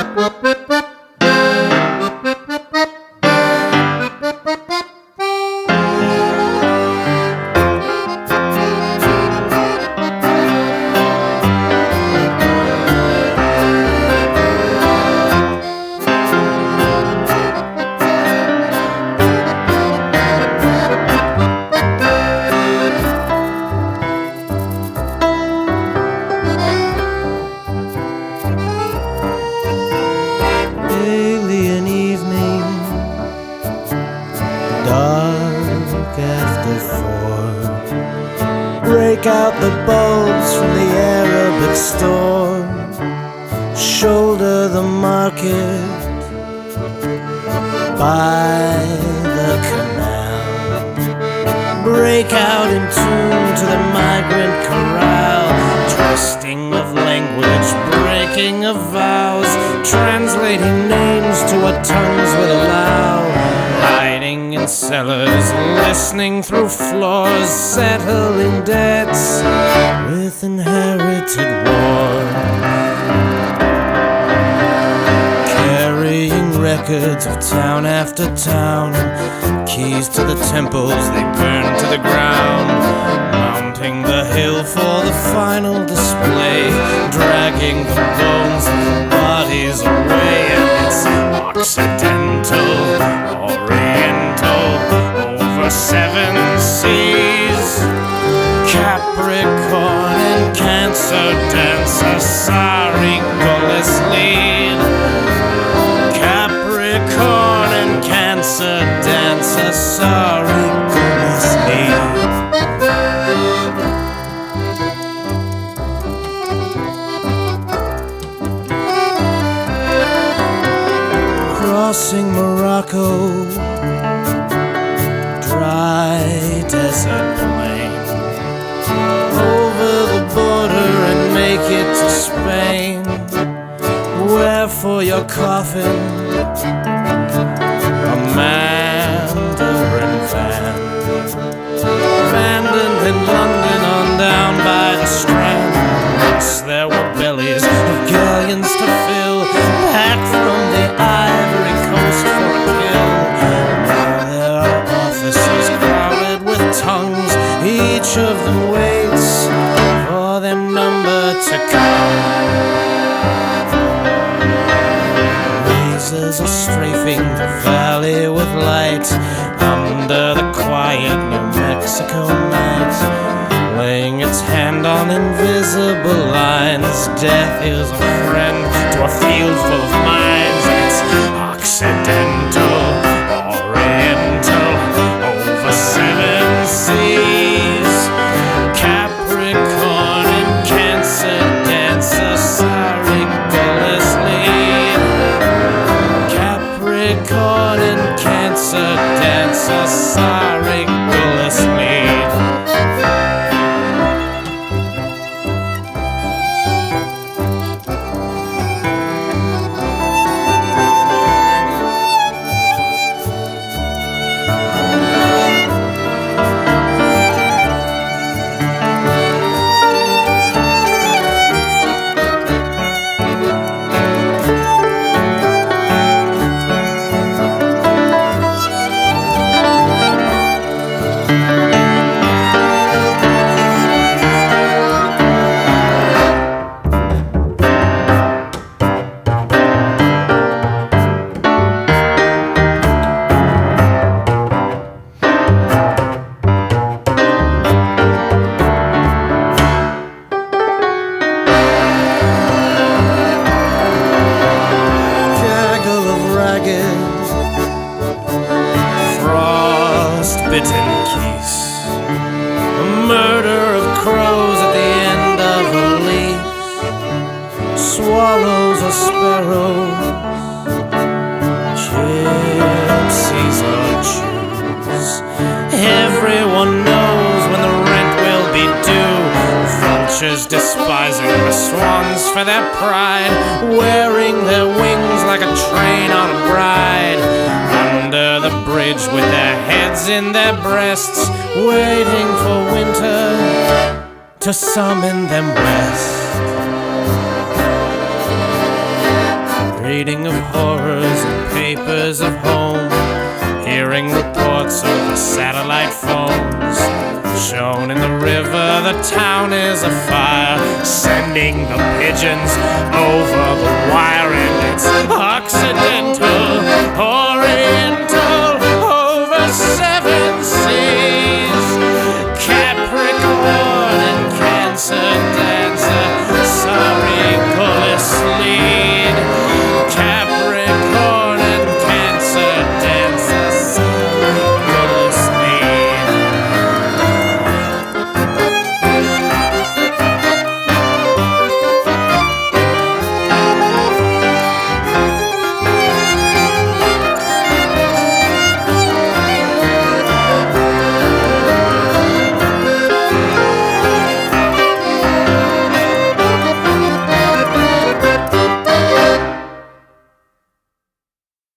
alien evening, dark after four. Break out the bulbs from the Arabic store, shoulder the market by the canal. Break out in tune to the migrant chorale, twisting of language, breaking of vows, translating names to a tongues cellars, listening through floors, settling debts with inherited war. Carrying records of town after town, keys to the temples they burn to the ground. Mounting the hill for the final display, dragging the bones of bodies away, and it's occidental, your coffin a Mandarin van. Abandoned in London on down by the Strand. Once there were bellies of galleons to fill, back from the Ivory Coast for a kill. Now there are offices crowded with tongues, each of them waits the valley with light under the quiet New Mexico night. Laying its hand on invisible lines, death is a friend to a field full of mines. Frost-bitten geese, a murder of crows at the end of a leaf, swallows or sparrows, gypsies or Jews. Everyone knows when the rent will be due. Vultures despising the swans for their pride, wearing their wings like a train on a bride. The bridge with their heads in their breasts, waiting for winter to summon them west. reading of horrors and papers of home, hearing reports over satellite phones. Shown in the river, the town is afire, sending the pigeons over the